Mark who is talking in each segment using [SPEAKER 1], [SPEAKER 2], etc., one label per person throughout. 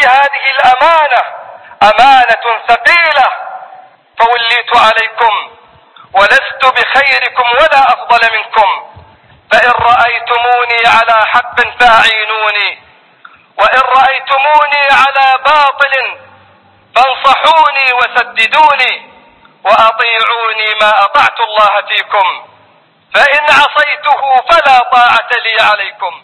[SPEAKER 1] بهذه الأمانة أمانة ثقيلة فوليت عليكم ولست بخيركم ولا أفضل منكم فإن رأيتموني على حق فأعينوني وإن رأيتموني على باطل فانصحوني وسددوني وأطيعوني ما أطعت الله فيكم فإن عصيته فلا طاعة لي عليكم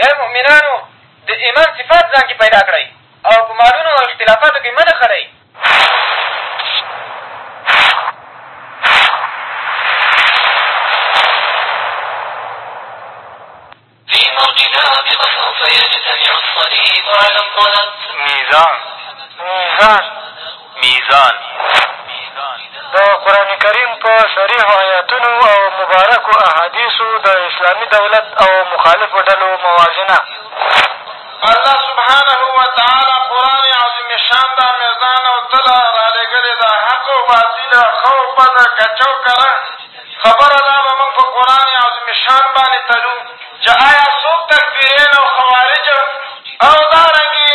[SPEAKER 2] ای مؤمنانو! د ایمان صفات ځان کښې پیدا کړئ او په مالونو او اختلافاتو کښې مه نښلئ.
[SPEAKER 3] ميزان ميزان
[SPEAKER 4] ميزان
[SPEAKER 3] د قرآن کریم په صریحو ایاتونو او مبارکو احادیثو د اسلامي دولت او مخالفو ډلو موازنه
[SPEAKER 5] الله سبحانه وتعالی قرآن عظیم شان دا میزان او تله رالېږلې ده حق او باطل ښه او بد کچه او کره خبره دا به موږ په قرآن عظیم شان باندې تلو چې ایا څوک تکفیرین او خوارج او دارنګې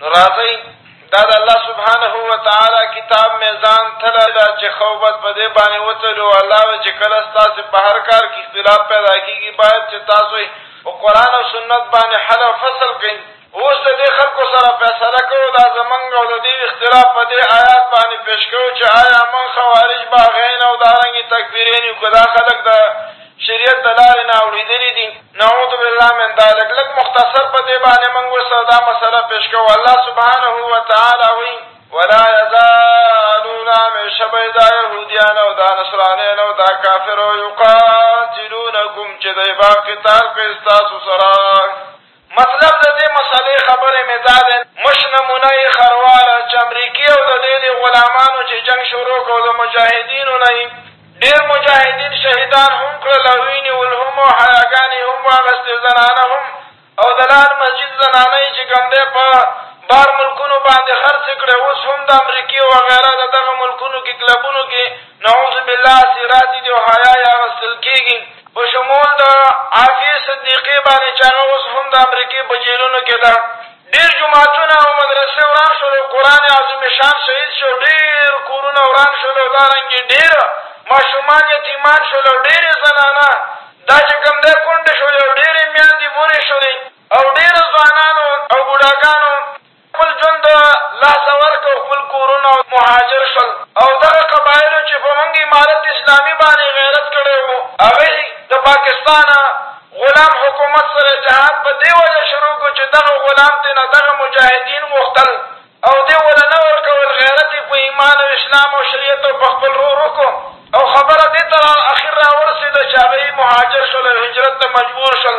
[SPEAKER 5] نو راځئ دا د الله سبحانه وتعالی کتاب میزان تله ده چې خوبت په دې باندې وتلو الله وایي چې کله ستاسې په هر کار کې اختلاف پیدا کېږي باید چې تاسو یې په قرآن او سنت باندې حل او فصل کړئ اوس د دې خلکو سره فیصله کوو دا زمونږ او د دې اختلاف په دې آیات باندې پېښ کوو چې آیا موږ خوارج باغین او دارنګې تکفیرین یو که دا خلک د شریعت د لارې نه اوړېدلي دي. نعوذ بالله من ذلک لږ مختصر په دې باندې موږ اوس دا مسله پېش کوو الله سبحانه وتعالی وایي ولا یزالون همیشه به دا یهودیان او دا نصرانیان او دا کافر یقاتلونکم چې دی به قتال کوي ستاسو سره مطلب د دې مسئلې خبرې مې دا دی، مشت نمونه يې خروار چمريکي او د دې دې غلامانو چې جنګ شروع کړ او د مجاهدينو نه يې ډېر مجاهدين شهيدان هم کړل او ويې نيول هم او حياګانې يې هم واغستې، زنانه هم او د لعل مسجد زنانه يې چې کوم دی په بهر ملکونو باندې خرڅې کړې، اوس هم د امريکې وغيره د دغه ملکونو کې کلبونو کې نعوذ بالله اسيراتې دي او حيا يې اغستل کېږي. په شمول د عافیې صدیقې باندې چې هغه اوس هم د امریکې په جیلونو کې ده ډېر جوماتونه او مدرسې وران شول او قرآن عظیم شان شهید شو ډېر کورونه وران شول او دارنګې ډېر ماشومان یتیمان شول او ډېرې زنانه دا چې کوم دی کونډې شولې او ډېرې میندې مورې شولې او ډېرو ځوانانو او بوډاګانو خپل ژوند د لاسه ورکړ خپل کورونه مهاجر شول او دغه قبایلو چې په مونږ امارت اسلامي باندې غیرت کړی وو هغوی د پاکستان غلام حکومت سره اتحاد په دې وجه شروع کړ چې دغه غلام ترې نه دغه مجاهدین غوښتل او دې وله نه ورکول غیرت یې په ایمان او اسلام او شریعت او په خپل رور وکړو او خبره دې ته اخر راورسېده چې هغوی مهاجر شول او هجرت ته مجبور شول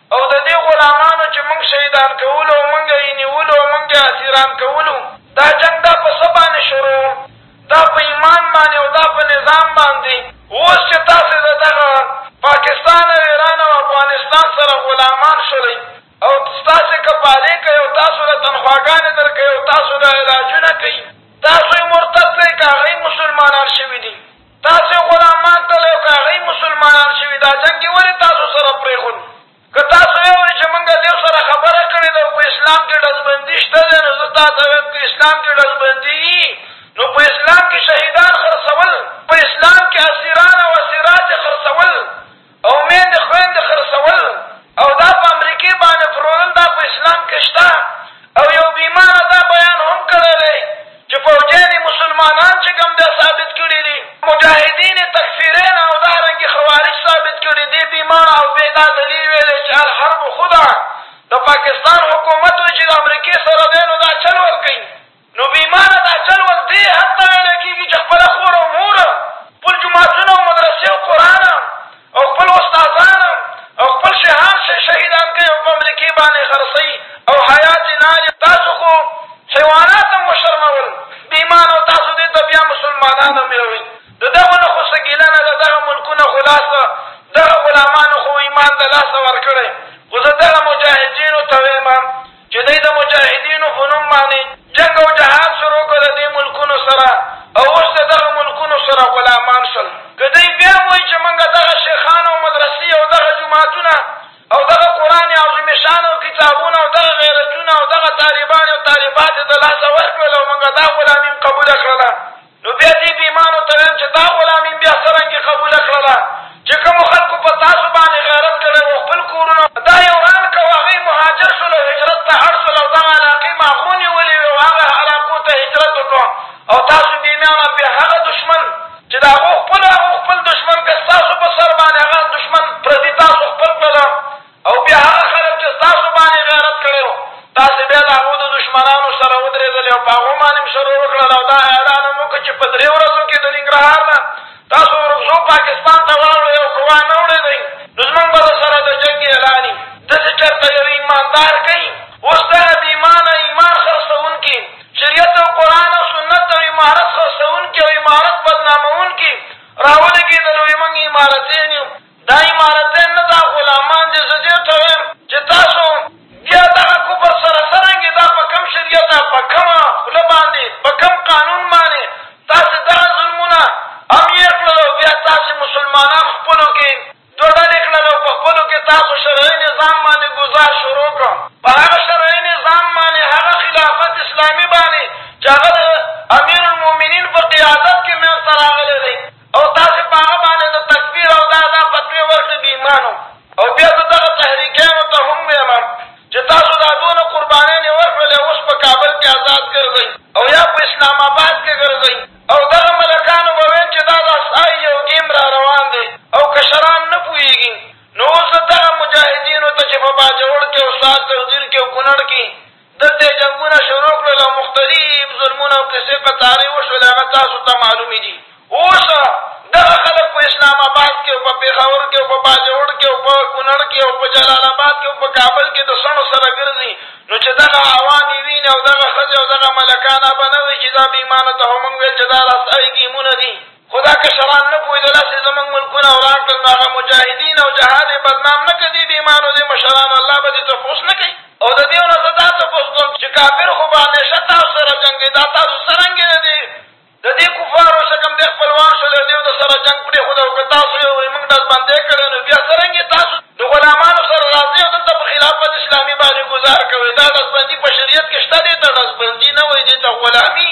[SPEAKER 5] او د دې غلامانو چې مونږ شهیدان کولو او مونږ یې نیولو او مونږ یې اسیران کولو دا جنګ دا په څه باندې شروع و؟ دا په ایمان باندې او دا په نظام باندې اوس چې تاسې د دغه پاکستان او ایران او افغانستان سره غلامان شولئ او ستاسې کفالې کوي او تاسو له تنخواګانې در کوي او تاسو له علاجونه کوي تاسو یې مرتد کړئ که هغوی مسلمانان شوي دي تاسو غلامان تلئ او که هغوی مسلمانان شوي، دا جنګ یې ولې تاسو سره پرېښود؟ که تاسو ویې ویل چې مونږ دیر سره خبره کړې ده او په اسلام کې ډزبندي شته دی، نو زه تاته وایم که اسلام کې ډزبندي وي، نو په اسلام کې شهیدان خرڅول، په اسلام کې اسیران او اسیرات یې خرڅول، او ميندې خويندې خرڅول او دا په امريکې باندې پلورل دا په اسلام کې شته او يو بي ايمانه دا بيان هم کړی دی چې فوجيان يې مسلمانان چې کوم دی ثابت کړي دي مجاهدين يې تکفيرين او دا رنګې خوارج ثابت کړي دي بي ايمانه او بې دا دليل ويلی چې الحرب خدعه د پاکستان حکومت وي چې د امريکې سره دی نو دا چل ورکوي نو بې ایمانه دا چل ول دې حد ته ویلی کېږي چې خپله خور او مور، خپل جوماتونه او مدرسې او قرآن او خپل استادان او خپل شیهان شهیدان کوي او په امریکې باندې خرڅوي او حیات یې نه اخلي، تاسو خو حیوانات هم وشرمول بې ایمانه او تاسو دې ته بیا مسلمانان هم یوئ، د دغو نه خو څه ګیله نه ده، دغه ملکونه خو لاس ته دغه غلامانو خو ایمان د لاسه ورکړی، خو زه دغه مجاهدینو ته وایم. چې دوی د مجاهدینو په نوم باندې جنګ او جهاد شروع کړ له دې ملکونو سره او اوس د دغه ملکونو سره غلامان شول. که دوی بیا هم وایي چې موږ دغه شیخان او مدرسې او دغه جوماتونه او دغه قرآن عظیم شان او کتابونه او دغه غیرتونه او دغه طالبان او طالبات یې د لاسه ورکړل او موږ دا غلامي هم قبوله کړله، نو بیا دې بېمانو ته ویم چې دا غلامي بیا څه رنګې قبوله کړله چې کومو خلکو په تاسو باندې غیرت کړی و او خپل کورونه دا یې وران کړه او هغوی مهاجر شول او هجرت ته اړ شول او دغه علاقې ما خو نیولې وې او هغه علاقو ته هجرت وکړو او تاسو بېمانه بیا هغه دښمن چې د هغو خپلو هغو خپل دښمن کړ ستاسو په سر باندې هغه دښمن پردي تاسو خپل کړل او بیا هغه خلک چې ستاسو باندې غیرت کړی وو، تاسې بیا د هغو د دښمنانو سره ودرېدلې او په هغو باندې مو شروع وکړل او دا اعلان هم وکړ چې په درې ورځو کې د ننګرهار نه تاسو ورکزو پاکستان ته واوړئ او که وانه وړئ نو زموږ به درسره د جنګ اعلان وي. داسې چېرته یو ایماندار کوي، اوس دغه بې ایمانه ایمان خرڅوونکي، شریعت او قرآن او سنت او امارت خرڅوونکي او امارت بدناموونکي راولګېدل او یې موږ امارتیان یو، دا امارتين نه دا غلامان دي زه دې ته ويم چې تاسو بيا دغه کفر سره څرنګه دا په کوم شريعت په کومه خوله باندې په کوم قانون باندې تاسو دغه ظلمونه هم يې کړل او بيا تاسو مسلمانان خپلو کې دوه ډلې کړل او په خپلو کې تاسو شرعي نظام باندې ګزار شروع کړ په هغه شرعي نظام باندې هغه خلافت اسلامي باندې چې هغه د امير المؤمنين په قيادت کې منځته راغلی دی او تاسې په هغه باندې د تکفیر او دا دا فتوې ورکړې بې ایمانو او بیا زه دغه تحریکیانو ته هم ویم چې تاسو دا دونه قربانیانې ورکړلې اوس په کابل کې ازاد ګرځئ او یا په اسلام اباد کې ګرځئ او دغه ملکانو به ویل چې دا د اسای یو ګیم را روان دی او کشران نه پوهېږي نو اوس زه دغه مجاهدینو ته چې په باجوړ کې او سار تغدیر کې او کونړ کې دلته یې جنګونه شروع کړل او مختلف ظلمونه او قصې قطارې وشولې، هغه تاسو ته معلومې دي. اوس دغه خلک په اسلام اباد کې او په پېښور کې او په باجوړ کې او په کونړ کې او په جلال اباد کې او په کابل کې د څڼو سره ګرځي، نو چې دغه عوام یې ویني او دغه ښځې او دغه ملکان، ابه نه وي چې دا بې ایمانو ته خو موږ ویل چې دا راستا یې ګېمونه دي. خو دا کشران نه پوهېدل، هسې زموږ ملکونه وران کړل، نو هغه مجاهدین او جهاد یې بدنام نه کړ، دې ډیمانو، دې مشرانو الله به دې تپوس نه کوي؟ او د دېو نه زه دا تپوس کوم چې کافر خو به همېشه تاسو سره جنګوي، دا تاسو څرنګه د دې د دې کفارو څه کوم دی خپلوان شول او دېو د سره جنګ پرېښود او که تاسو یې وایي موږ ډلبندی کړی نو بیا څرنګه تاسو د غلامانو سره راځئ او دلته په خلافت اسلامي باندې ګذار کوئ، دا ډلبندي په شریعت کې شته، دې ته ډلبندي نه وایي، دې ته غلامي.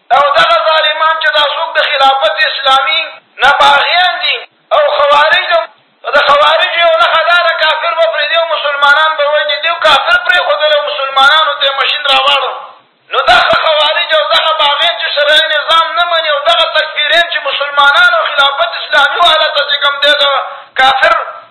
[SPEAKER 5] او دغه ظالمان چې دا څوک د خلافت اسلامي نه باغیان دي او خوارج د نو د خوارجو یو نښه دا ده کافر به پرېږدي او مسلمانان به وژني دوی کافر پرېښودل او مسلمانانو ته یې ماشین راواړو نو دغه خوارج او دغه باغیان چې شرعي نظام نه مني او دغه تکفیریان چې مسلمانان او خلافت اسلامي والا ته چې کوم دی د کافر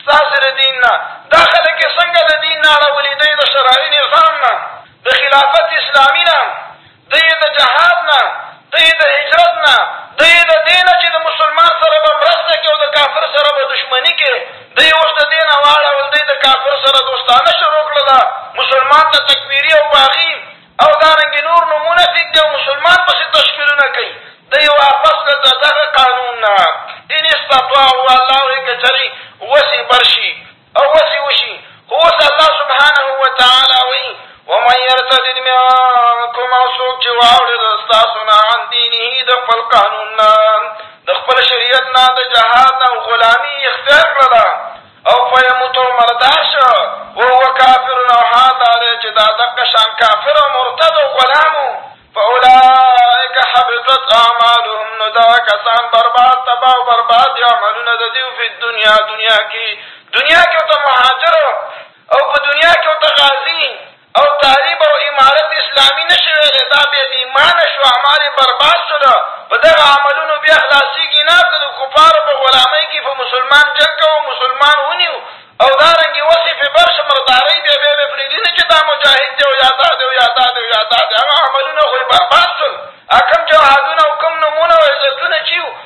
[SPEAKER 5] ستاسې د دین نه دا خلک یې څنګه له دین نه اړولي، دی د شرعي نظام نه، د خلافت اسلامي نه، دی د جهاد نه، دی د هجرت نه، دی د دې نه چې د مسلمان سره به مرسته کړي او د کافر سره به دښمني کړي، دی اوس د دې نه واړول، دی د کافر سره دوستانه شروع کړله، مسلمان ته تکفیري او په هغې او دارنګه نور نو منافق دی او مسلمان پسې تشکیلونه کوي دی واپس له ددغه قانون نه ان استطاعوا الله وایي که چرې وسې بر شي او وسې وشي خو اوس الله سبحانه وتعالی وایي ومن یرتدد منکم او څوک چې واوړي د ستاسو نه عن دینه د خپل قانون نه د خپل شریعت نه د جهاد نه غلامي اختیار کړله او فیموت او مردار شو وهو کافر او حال دا دی چې دا دقه شان کافر او مرتد او غلام و فاولئک حبطت اعمالهم نو دا کسان برباد تبا او برباد دي عملونه د دیو فی دنیا دنیا کې دنیا کې ورته مهاجر او په دنیا کې ورته غازي او طالب او امارت اسلامي نه شي ویلی دا بیا بې ایمانه شو اعمال یې برباد شول په دغه عملونو بیا خلاصیږي نه که د کفارو په غلامۍ کښې په مسلمان جنګ کوو مسلمان ونیو او دا رنګې وسې پې بر شو مردارۍ بیا بیا بې پریږدي نه چې دا مجاهد دی او یا دا دی او یا دا دی او یا دا دی هغه عملونه خو یې برباد شول هغه کوم جهادونه او کوم نومونه او عزتونه چیو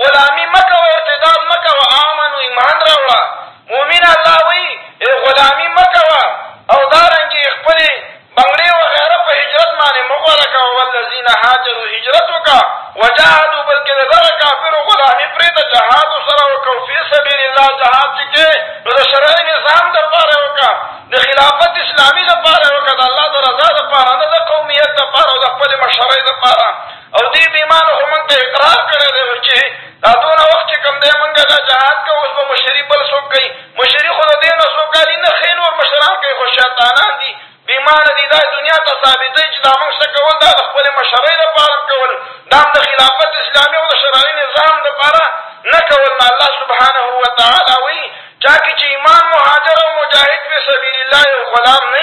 [SPEAKER 5] غلامي مه کوه ارتداد مه کوه آمنو ایمان راوړه مؤمنه الله وایي ای غلامي مه کوه او دارنګې خپلې بنګړې وغیره په هجرت باندې مه غوره کوه والذین هاجرو هجرت وکړه وجاهدو بلکې د دغه کافرو غلامي پرېږده جهاد ورسره وکړه او فی سبیل الله جهاد چې کې نو د شرعي نظام دپاره یې وکړه د خلافت اسلامي دپاره یې وکړه د الله د رضا دپاره نه د قومیت دپاره او د خپلې مشرۍ دپاره او دې بېمانه خو مونږ ته اقرار کړی دی نو چې دا دونه وخت چې کوم دی مونږ دا جهاد کوو اوس به مشري بل څوک کوي مشري خو د دې نه څو کالي نه ښې نور مشران کوي خو شیطانان دي بېمانه دي دا دنیا ته ثابتوي چې دا مونږ څه کول دا د خپلې مشرۍ لپاره هم کول دا هم د خلافت اسلامي او د شرعي نظام لپاره نه
[SPEAKER 6] کول نو الله سبحانه وتعالی وایي چا کې چې ایمان مهاجر او مجاهد فی سبیل الله یو غلام نه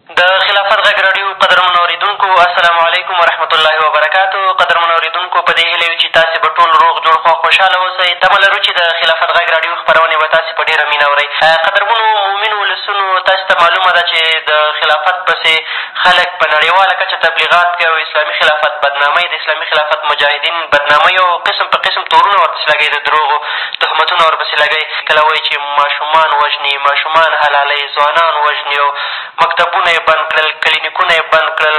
[SPEAKER 7] د خلافت
[SPEAKER 8] غږ راډیو قدرمنو اورېدونکو! السلام علیکم ورحمة الله وبرکاته قدرمنو اورېدونکو! په دې هیله یو چې تاسې به ټول روغ جوړ خوښ خوشحاله اوسئ. تمه لرو چې د خلافت غږ راډیو خپرونې به تاسې په ډېره مینه اورئ. قدرمنو مؤمن ولسونو! تاسې ته معلومه ده چې د خلافت پسې خلک په نړېواله کچه تبلیغات کوي او اسلامي خلافت بدناموي، د اسلامي خلافت مجاهدین بدناموي او قسم په قسم تورونه ورپسې لګوي، د دروغو تهمتونه ورپسې لګوي، کله وایي چې ماشومان وژني، ماشومان حلالوي، ځوانان وژني او مکتبونه یې بند کړل، کلینیکونه یې بند کړل،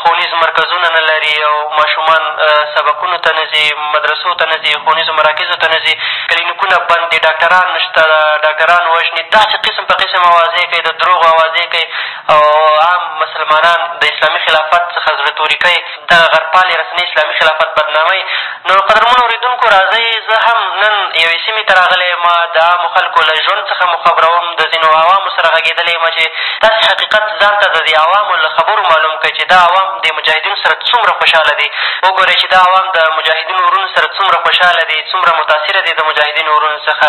[SPEAKER 8] ښوونیز مرکزونه نه لري او ماشومان سبقونو ته نه ځي، مدرسو ته نه ځي، ښوونیزو مراکزو ته نه ځي، کلینیکونه بند دي، ډاکټران نه شته، ډاکټران وژني، داسې قسم په قسم اوازې کوي، د دروغو اوازې کوي او عام مسلمانان د اسلامي خلافت څخه زړه توري کوي. ته غربپالې رسنۍ اسلامي خلافت بدناموې نو قدرمنو اورېدونکو راځئ زه هم نن یوې سیمې ته راغلی یم د عامو خلکو له ژوند څخه مو خبروم د ځینو عوامو سره غږېدلی یم چې تاسې حقیقت ځان ته د دې عوامو له خبرو معلوم کړئ چې دا عوام د مجاهدینو سره څومره خوشحاله دي وګورئ چې دا عوام د مجاهدینو وروڼو سره څومره خوشحاله دي څومره متاثره دي د مجاهدینو وروڼو څخه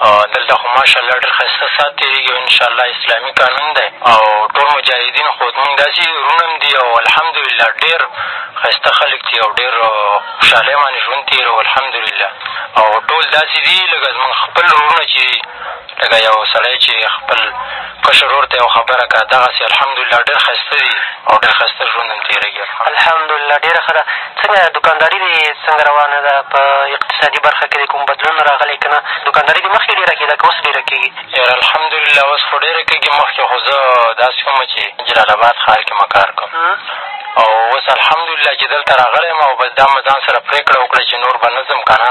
[SPEAKER 8] دلته
[SPEAKER 9] خو ماشاءالله ډېر ښايسته ساعت تېرېږي او انشاءالله اسلامي قانون دی او ټول مجاهدين خو زموږ داسې وروڼه هم دي او الحمدلله ډېر ښايسته خلک دي او ډېر خوشحالۍ باندې ژوند تېروو الحمدلله او ټول داسې دي لکه زموږ خپل وروڼه چې لکه يو سړی چې خپل کشر ورور ته یوه خبره که دغسې الحمدالله ډېر ښایسته دي او ډېر ښایسته ژوند هم تېرېږي
[SPEAKER 8] الحمدالله ډېره ښه ده څنګه دوکانداري دې څنګه روانه ده په اقتصادي برخه کښې دې کوم بدلون راغلی که نه دوکانداري دې مخکې ډېره کېده که اوس ډېره کېږي
[SPEAKER 9] یاره الحمدالله اوس خو ډېره کېږي مخکې خو زه داسې وم چې جلال اباد ښار کښې مې کار کوم او اوس الحمدالله چې دلته راغلی یم او بس دا مې ځان سره پرېکړه وکړه چې نور به نه ځم که نه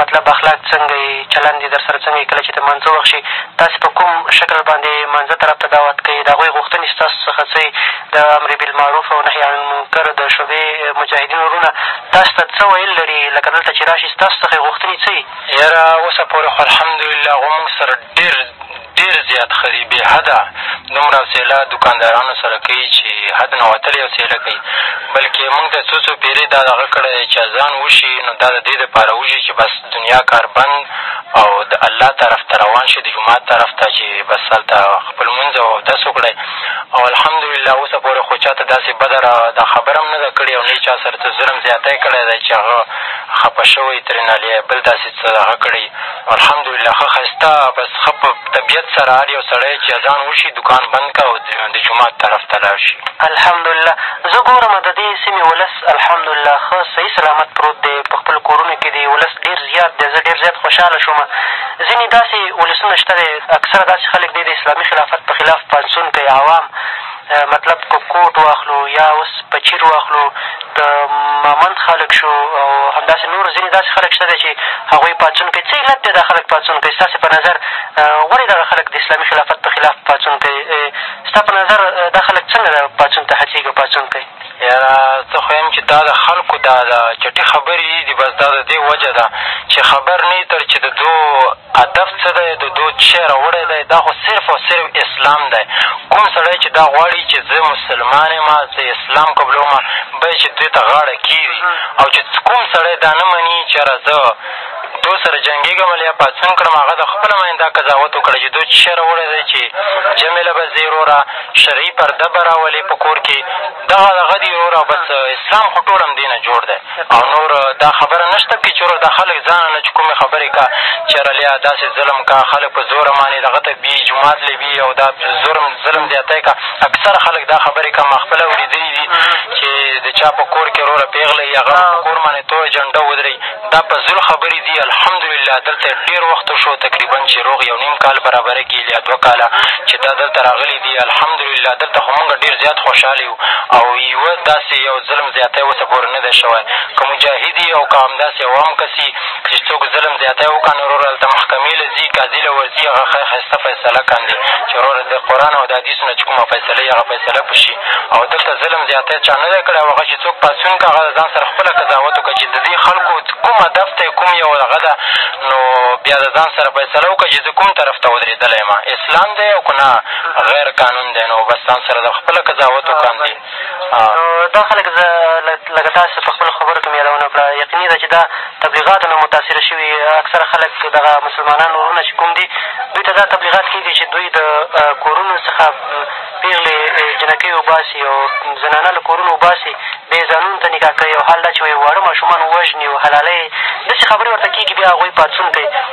[SPEAKER 8] مطلب اخلاق څنګه یې، چلند یې درسره څنګه یې، کله چې د مانځه وخت شي تاسې په کوم شکل باندې مانځه طرف ته دعوت کوئ، د هغوی غوښتنې ستاسو څخه څه یې، د امر بالمعروف او نهی عن المنکر د شعبې مجاهدین وروڼه تاسې ته څه ویل لري، لکه دلته چې راشي ستاسو څخه یې غوښتنې څه یې.
[SPEAKER 9] یاره اوسه پورې خو الحمدلله هغو موږ سره ډېر ډېر زیات ښه دي بې حده دومره حوصله دوکاندارانو سره کوي چې حد نه وتلې حوصله کوي بلکې موږ ته څو څو پېرې دا دغه کړی دی چې اذان وشي نو دا د دې دپاره وشي چې بس دنیا کار بند او د الله طرف ته روان شئ د جومات طرف ته چې بس هلته خپل لمونځ او اودس وکړی او الحمدلله اوسه پورې خو چا ته داسې بده را دا خبره هم نه ده کړې او نه یې چا سره څه ظلم زیاتی کړی دی چې هغه خپه شوی ترې نه بل داسې څه هغه کړی الحمدالله ښه ښايسته بس ښه په طبیعت سره هر یو سړی چې اذان وشي دوکان بند کړه او د جومات طرف ته لاړ شي.
[SPEAKER 8] الحمدالله زه ګورم د دې سیمې ولس الحمدالله ښه صحیح سلامت پروت دی په خپلو کورونو کښې دی ولس ډېر زیات دی زه ډېر زیات خوشحاله شوم ځینې داسې ولسونه شته دی اکثره داسې خلک دی د اسلامي خلافت په خلاف پاڅون کوي عوام مطلب که کوټ واخلو یا اوس پچیر واخلو د مامند خلک شو او همداسې نور ځېنې داسې خلک شته بیا چې هغوی پاڅون کوي څه علت دی دا خلک پاڅون کوي ستاسې په نظر ولې دغه خلک د اسلامي خلافت په خلاف پاڅون کوي ستا په نظر دا خلک څنګه دا پاڅون ته هڅېږي او پاڅون کوي
[SPEAKER 9] یاره زه خو یم چې دا د خلکو دا ده چټي خبرې دي بس دا د دې وجه ده چې خبر نه یي تر چې د دوو هدف څه دی د دود چی راوړی دی دا خو صرف او صرف اسلام دی کوم سړی چی دا غواړی چی زه مسلمان یمه زه اسلام قبلومه باید چی ددی ته غاړه کیږدی او چی کوم سړی دا نه منی چی یاره زه دود سره جنګیږمه لیا پاڅون کړم هغه د خپل ماین دا قضاوت وکړی چی دود چی راوړی دی چی جمع له به ځی وروره شرعی پرده به راولی په کور کی دغه هغه دی وروره بس اسلام خو ټول همدی نه جوړ دی او نور دا خبره نشته که چور دا خلک ځان نه چې کومې خبرې کا چېر لیا داسې ظلم کا خلک په زوره معنې دغه ته بي جومات لې بي او دا ظلم ظلم زیاتی کا اکثر خلک دا خبرې کا ما خپله اورېدلي دي چې د چا په کور کې روره پېغله یا غم په کور معنې تو جنډه ودرئ دا په زل خبرې دي الحمدلله دلته ډېر وخت شو تقریبا چې روغ یو نیم کال برابره کېږي یا دوه کاله چې دا دلته راغلي دي الحمدلله دلته خو مونږ ډېر زیات خوشحاله یو او یوه داسې یو ظلم زیاتی اوسه پورې نه دی شوی که مجاهد یي او که همداسې عوام کس یي که چې څوک ظلم زیاتی وکړه نو وروره هلته محکمې له ځي قاضي له ورځي هغه ښه ښایسته فیصله کاندي چې وروره د قرآن او د حدیثو نه چې کومه فیصله یي هغه فیصله به شي او دلته ظلم زیاتی چا نه دی کړی او هغه چې څوک پاڅون کړه هغه د ځان سره خپله قضاوت وکړه چې د دې خلکو کوم هدف دی کوم یو هغه ده نو بیا د ځان سره فیصله وکړه چې زه کوم طرف ته ودرېدلی یم اسلام دی او که نه غیر قانون دی نو بس ځان سره د خپله قضاوت وکړه
[SPEAKER 8] همدې دا خلک زه لکه تاسو په خپلو خبرو کښې مې یادونه وکړه یقیني ده چې دا تبلیغاتو نه متاثره شوي اکثره خلک دغه مسلمانان وروڼه چې کوم دي دوی ته دا تبلیغات کېږي چې دوی د کورونو څخه پېغلې جنکۍ وباسي او زنانه له کورونو وباسي بیا یې ځانونو ته نکاح کوي او حال دا چې واړه ماشومان وژني او حلالوي یې داسې خبرې ورته کېږي بیا هغوی پاڅون کوي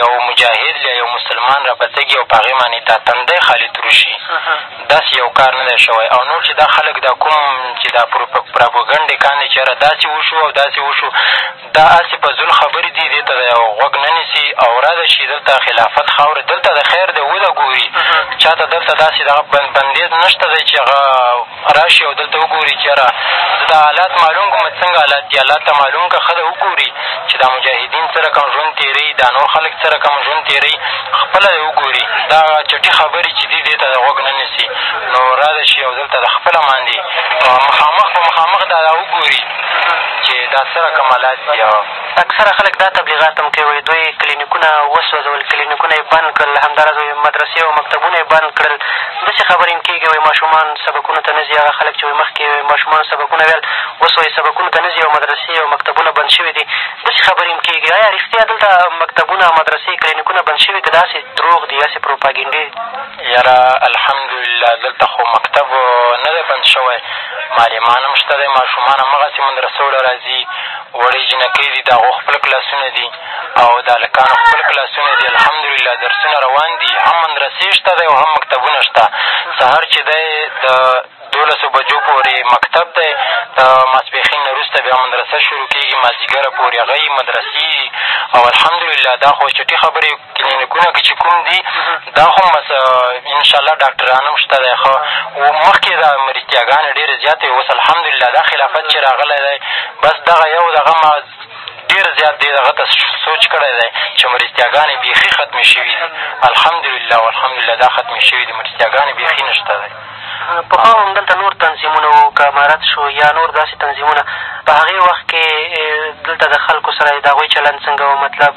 [SPEAKER 9] یو مجاهد له یو مسلمان راپڅږي او په هغې باندې دا تندی خالي تروشي داسې یو کار نه دی شوی او نور چې دا خلک دا کوم چې دا پروپاګنډې کاندي چې یاره داسې وشو او داسې وشو دا هسې په زور خبرې دي دې ته د یو غوږ نه نیسي او راضه شي دلته خلافت خاوره دلته د خیر دی وده ګوري چا ته دلته داسې دغه بندیز نه شته دی چې هغه راشي او دلته وګوري چې یاره زه دا حالات معلوم کړم چې څنګه حالات دي الله ته معلوم کړه ښه ده وګوري چې دا مجاهدین څه رقم ژوند تېروي دا نور خلک څه رقم ژوند تېروي خپله یې وګوري دا چټي خبرې چې دي دې ته د غوږ نه نیسي نو راده شي او دلته د خپله ماندي مخامخ په مخامخ دا وګوري چې دا څه رقم حالات دي
[SPEAKER 8] اکثره خلک دا تبلیغات هم کوي وایي دوی کلینیکونه وسوځول، کلینیکونه یې بند کړل، همداراز وایي مدرسې او مکتبونه یې بند کړل. داسې خبرې هم کېږي وایي ماشومان سبقونو ته نه ځي، هغه خلک چې وایي مخکې یې ماشومانو سبقونه ویل اوس وایي سبقونو ته نه ځي او مدرسې او مکتبونه بند شوي دي. داسې خبرې هم کېږي، ایا رښتیا دلته مکتبونه، مدرسې، کلینیکونه بند شوي که داسې دروغ دي، هسې پروپاګنډې دي؟
[SPEAKER 9] یاره الحمدلله دلته خو مکتب نه دی بند شوی معلمان هم شته دی ماشومان همغسې مدرسو له راځي وړې جینکۍ دي د هغو خپل کلاسونه دي او د هلکانو خپل کلاسونه دي الحمدلله درسونه روان دي هم مدرسې شته دی او هم مکتبونه شته سهار چې دی د دولسو بجو پورې مکتب دی، د ماسپښین نه وروسته بیا مدرسه شروع کېږي، مازدیګره پورې هغه وي، مدرسې دي او الحمدلله دا خو اوس چټي خبرې دي، کلینیکونه که چې کوم دي دا خو هم بس انشاالله ډاکټران هم شته دی ښه او مخکې دا مرستیاګانې ډېرې زیاتې وې، اوس الحمدلله دا خلافت چې راغلی دی بس دغه یو دغه ما ډېر زیات دې هغه ته سوچ کړی دی چې مرستیاګانې بېخي ختمې شوي دي، الحمدلله والحمدلله دا ختمې شوي دي مرستیاګانې بېخي نه شته دی.
[SPEAKER 8] پخوا هم همدلته نور تنظیمونه وو، که امارت شو یا نور داسې تنظیمونه، په هغې وخت کې دلته د خلکو سره د هغوی چلند څنګه و، مطلب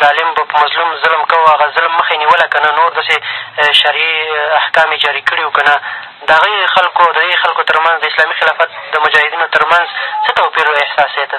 [SPEAKER 8] ظالم به په مظلوم ظلم کاوه، هغه ظلم مخه یې نیوله که نه، نور داسې شرعي احکام یې جاري کړي وو که نه، د هغوی خلکو او د دې خلکو تر منځ د اسلامي خلافت د مجاهدینو تر منځ څه توپیر
[SPEAKER 9] احساسېده؟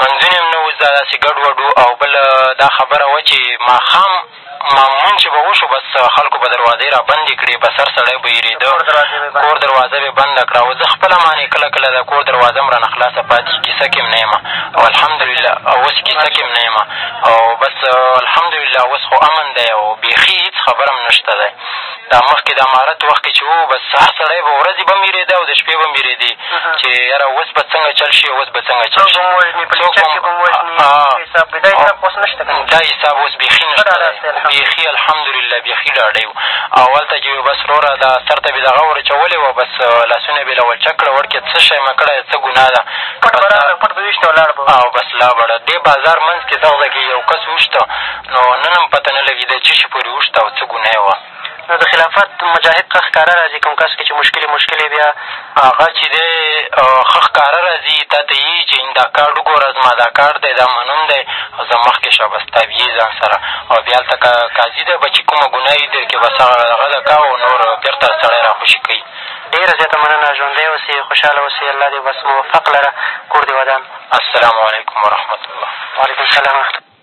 [SPEAKER 9] منځونې هم نه وو زده، داسې ګډ وډ وو او بله دا خبره وه چې ماښام مامون چې به وشو بس خلکو به دروازې را بندې کړې، بصر سړی به هېرېده، کور دروازه به یې بنده کړه او زه خپله معنې کله کله د کور دروازه هم رانه خلاصه پاتې شي، کیسه کې هم نه یم او الحمدلله اوس کیسه کې هم نه یم او بس الحمدلله اوس خو امن دی او بېخي هېڅ خبره هم نشته دی. دا مخکې د امارت وخت کښې چې وو بس هر سړی به ورځې به هم هېرېده او د شپې به هم هېرېدې چې یاره اوس به څنګه چل شي او اوس به څنګه چل شي دا حساب اوس بېخي نشته دی بېخي الحمدلله بېخي ډاډه یو او هلته چې وې بس وروره دا سر ته بې دغه ورچولې وه بس لاسونه بې له ولچک کړه وړکې څه شی مه کړی څه ګناه ده او بس لاړ به وو دې بازار منځ کښې دغزه کښې یو کس وشته نو نن هم پته نه لګي د چه شي پورې اوښته او څه ګناه وه.
[SPEAKER 8] نو د خلافت مجاهد ښه ښکاره راځي کوم کس که چي مشکل يې مشکل يې بيا.
[SPEAKER 9] هغه چي دی ښه ښکاره راځي تا ته يي چي ان دا کارډ وګوره زما دا کارډ دی دا منوم دی او ځه مخکې شه بس تا بيي ځان سره او بيا هلته که قاضي دی به چي کومه ګناه يي درکي بس هغه هغه ده که او نور بيرته سړی را خوشي کوي.
[SPEAKER 8] ډېره زیاته مننه ژوندی اوسې خوشحاله اوسې الله دې بس موفق لره کور دې ودان.
[SPEAKER 9] السلام علیکم ورحمة الله.
[SPEAKER 8] وعلیکم السلام
[SPEAKER 10] ورحمة الله.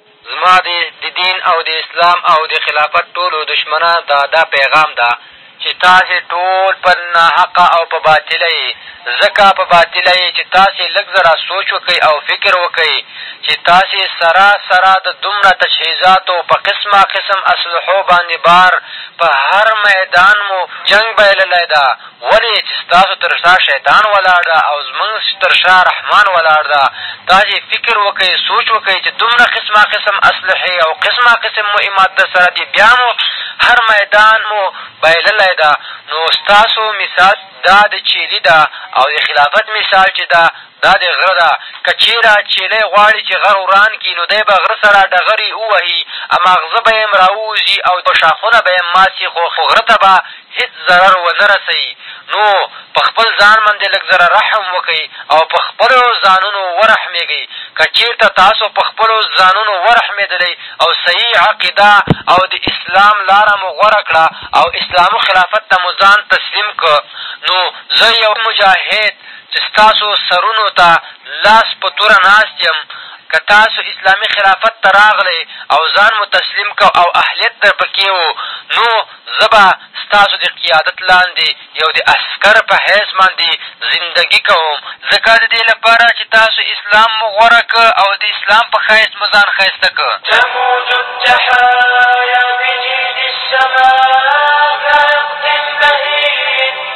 [SPEAKER 11] زما د دین او د اسلام او د خلافت ټولو دښمنانو ته دا پیغام ده چې تاسې ټول په ناحقه او په باطله یې، ځکه په باطله یې چې تاسې لږ ذره سوچ وکړئ او فکر وکړئ چې تاسې سره سره د دومره تجهیزاتو په قسما قسم اسلحو باندې بار په هر میدان مو جنګ بایللی ده، ولې چې ستاسو تر شا شیطان ولاړ ده او زمونږ تر شا رحمان ولاړ ده، تاسې فکر وکړئ، سوچ وکړئ چې دومره قسما قسم اسلحې او قسما قسم مهمات در سره دي بیا مو هر میدان مو بایللی ده نو ستاسو مثال دا د چیلي ده او د خلافت مثال چې ده دا دی غره ده، که چېره چېلی غواړي چې غر وران کړي، نو دی به غره سره ډغرې ووهي، اماغزه به ېم راووځي او په شاخونه به ېم مات شي، خو غره ته به هېڅ ضرر ونه رسوي، نو په خپل ځان باندې لږ ذره رحم وکړئ او په خپلو ځانونو ورحمېږئ، که چېرته تاسو په خپلو ځانونو ورحمېدلئ او صحیح عقیده او د اسلام لاره مو غوره کړه او اسلامو خلافت ته مو ځان تسلیم کړ، نو زه یو مجاهد، چې ستاسو سرونو ته لاس په توره ناست یم، که تاسو اسلامي خلافت ته راغلئ او ځان مو تسلیم کړ او اهلیت در په کې و، نو زه به ستاسو د قیادت لاندې یو د عسکر په حیث باندې زنده ګي کوم، ځکه د دې لپاره چې تاسو اسلام مو غوره کړ او د اسلام په ښایست مو ځان ښایسته کړ.
[SPEAKER 10] تموج التحايا بجيد السماء كعقد
[SPEAKER 6] بهيد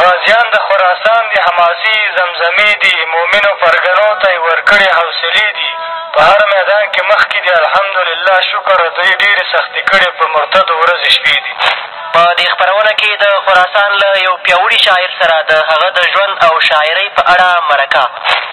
[SPEAKER 3] غازیان د خراسان دي، حماسي زمزمې دي، مؤمنو پرګنو ته یې ورکړې حوصلې دي، په هر میدان کې مخکې دي، الحمدلله شکر دوی ډېرې سختې کړې پر مرتدو ورځې شپې دي.
[SPEAKER 8] په دې خپرونه کې د خراسان له یو پیاوړي شاعر سره د هغه د ژوند او شاعرۍ په اړه مرکه.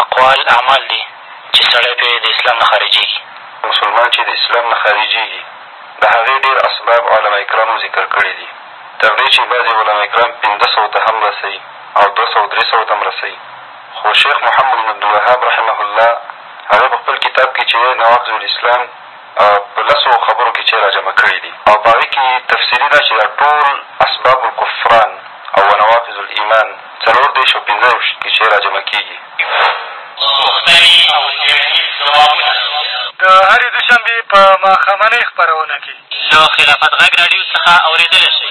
[SPEAKER 12] اقوال اعمال دي چې سړی پرې د اسلام نه خارجېږي.
[SPEAKER 13] مسلمان چې د اسلام نه خارجېږي د هغې ډېر اسباب علماء کرامو ذکر کړي دي تر دې چې بعضې علماء کرام پنځه سوو ته هم رسوي او دوه سوو درې سوو ته هم رسوي خو شېخ محمد بن عبدالوهاب رحمه الله هغه په خپل کتاب کې چې دی نواقض الاسلام په لسو خبرو کښې چه راجمع کړي دي او په هغې کښې تفصیلي دا چه دا ټول اسباب الکفران او ونواقض الایمان څلور دېرش او پنځه ویشت کښې چه راجمع کیږي. پوښتنې او څېړنیز ځوابونه.
[SPEAKER 3] د هرې دوشنبې په ماښامنۍ خپرونه کې.
[SPEAKER 14] له خلافت غږ راډیو څخه اورېدلی شئ.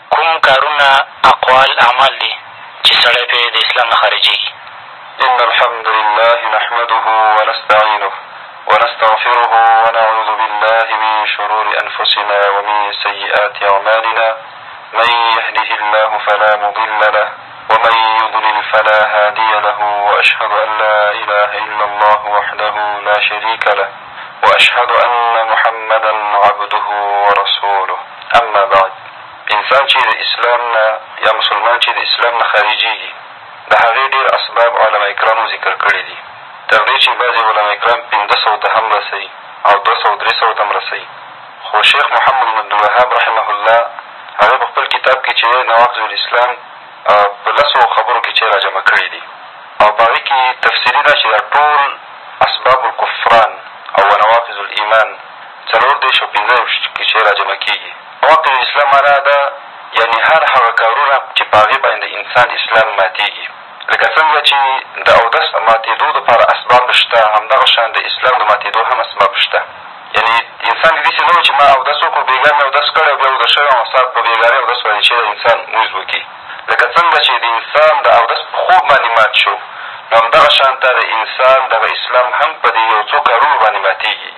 [SPEAKER 12] کوم کارونه، اقوال، اعمال دي چې سړی پرې د اسلام نه خارجېږي؟
[SPEAKER 13] ان الحمد لله نحمده ونستعينه ونستغفره ونعوذ بالله من شرور انفسنا ومن سيئات اعمالنا من يهده الله فلا مضل له ومن يضلل فلا هادي له واشهد ان لا اله الا الله وحده لا شريک له واشهد ان محمدا عبده ورسوله اما بعد انسان چې د اسلام نه یا مسلمان چې د اسلام نه خارجېږي د هغې ډېر اسباب علما کرامو ذکر کړي دي تر دې چې بعضې علما کرام پېنځه سوو ته هم رسوي او دوه سوو درې سوو ته هم رسوي خو شیخ محمد بن عبدالوهاب رحمه الله هغه په خپل کتاب کښې چې نواقض الاسلام په لسو خبرو کښې چې را جمع کړي دي او په هغې کښې تفصیلي دا چې دا ټول اسباب الکفران او نواقض الایمان څلور دېرش او پېنځه ویشت کښې چې را جمع کېږي باطل اصلاح مانا ده یعنې هر هغه کارونه چې په هغې باندې د انسان اسلام ماتېږي لکه څنګه چې د اودس د ماتېدو لپاره اسباب شته همدغه شان د اسلام د ماتېدو هم اسباب شته یعنې انسان دې داسې نه وي چې ما اودس وکړو بېګا مې اودس کړی او بیا وده شوی یم سهار په بېګانه اودس باندې چې انسان لمونځ وکړي لکه څنګه چې د انسان د اودس په خوب باندې مات شو نو همدغه شانته د انسان دغه اسلام هم په دې یو څو کارونو باندې ماتېږي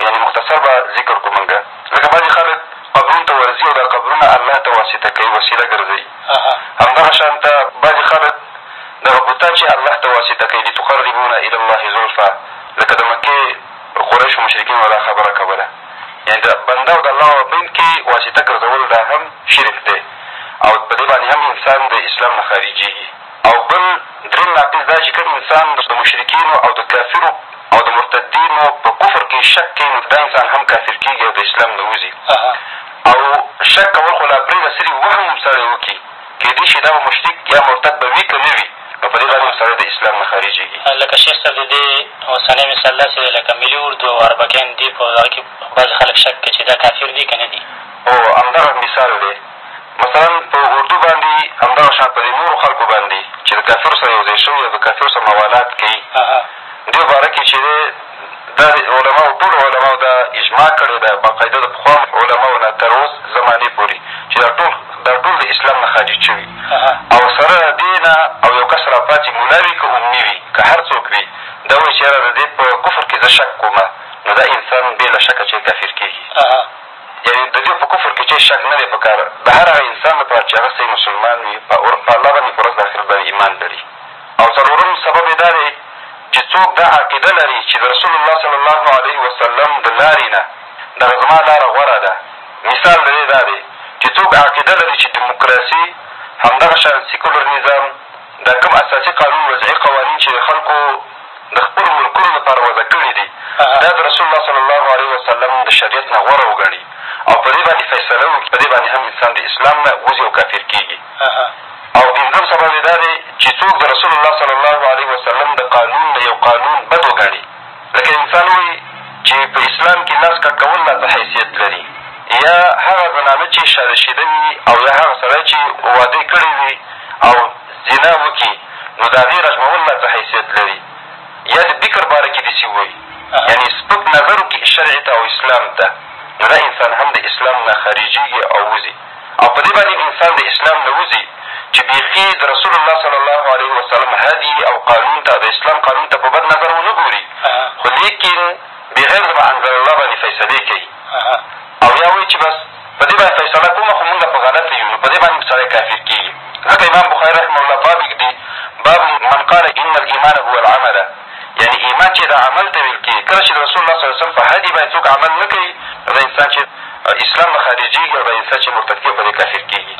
[SPEAKER 13] یعنې مختصر به ذکر کړو مونږ ځکه بعضې خلک قبرونو ته ورځي او دا قبرونه الله ته واسطه کوي وسیله ګرځوي همدغه شان ته بعضې خلک دغه بتان چې الله ته واسطه کوي لتقربونه الی الله زلفی لکه د مکې قریشو مشرکینو به دا خبره کوله یعنې د بنده او د الله مابین کښې واسطه ګرځول دا هم شرک دی او په دې باندې هم انسان د اسلام نه خارجېږي او بل درېیم ناقص دا چې کله انسان د مشرکینو او د کافرو او د مرتدینو په کفر کښې شک کوي نو دا انسان هم کافر کېږي او د اسلام نه وځي او شک کول خو لا پرېږده څه دي وهم هم سړی وکړي کېدی شي دا به مشرک یا مرتد به وي که نه وي نو په دې باندې هم سړی د اسلام نه خارجېږي.
[SPEAKER 12] لکه شیخ صاحب د دې اوسنی مثال داسې دی لکه ملي اردو او اربکیان دې په هغه کښې بعضې خلک شک کوي چې دا کافر دي که نه دي.
[SPEAKER 13] هو همدغه مثال دی. مثلاً په اردو باندي همدغه شان په دې نورو خلکو باندي چې د کافرو سره یو ځای شوي او د کافرو سره موالات کوي دې باره کښې چې دی دا د علماوو ټولو علماوو دا اجماع کړې ده باقاعده د پخوا علماوو نه تر اوس زمانې پوري چې دا ټول دا ټول د اسلام نه خارج شوي او سره له دې نه او یو کس راپاڅي ملا وي که امي وي که هر څوک وي دا وایي چې یاره د دې په کفر کښې زه شک کوم نو دا انسان بې له شکه چې کافر کېږي یعنې د دې په کفر کښې چه شک نه دی په کار د هر هغه انسان لپاره چې هغه صحیح مسلمان وي اور په الله باندې په ورځ د آخرت باندې ایمان لري او څلورم سبب یې دا دی چې څوک دا عقیده لري چې د رسول الله صلی الله علیه وسلم د لارې نه دغه زما لاره غوره ده مثال د دې دا دی چې څوک عقیده لري چې دیموکراسي همدغه شان سیکولر نظام دا کوم اساسي قانون وضعي قوانین چې خلکو د خپلو ملکونو لپاره وضع کړي دي، دا د رسول الله صلی الله علیه وسلم د شریعت نه غوره وګڼي او په دې باندې فیصله وکړي، په دې باندې هم انسان د اسلام نه وځي او کافر کېږي. او پېنځم سبب یې دا دی چې څوک د رسول الله صلی الله علیه وسلم د قانون نه یو قانون بد وګڼي، لکه انسان وي چې په اسلام کې لاس کږ کول لا څه حیثیت لري، یا هغه زنانه چې شاده شیده وي او یا هغه سړی چې واده یې کړی وي او زنا وکړي نو د هغې رجمول لا څه حیثیت لري، یا د بکر باره کې داسې ووایي یعنې سپک نظر وکړي شرع ته او اسلام ته نو دا انسان هم د اسلام نه خارجېږي او وځي. او په دې باندې انسان د اسلام نه وځي چې بېخي یې د رسول الله صلی الله علیه وسلم هدي او قانون ته د اسلام قانون ته په بد نظر ونه ګوري خو لیکن بغیر د ما انزل الله باندې فیصلې کوي او یا وایي چې بس په دې باندې فیصله کومه خو مونږ په غلطه یو نو په دې باندې سړی کافر کېږي ځکه امام بخاري رحمه الله باب ږدي باب من قال ان الایمان هو العمل یعنې ایمان چې دا عمل ته ویل کېږي، کله چې د رسول الله صلی الله علیه وسلم په هدي باندې څوک عمل نه کوي، نو دا انسان چې اسلام نه خارجېږي او دا انسان چې مرتد کېږي او په دې کافر کېږي.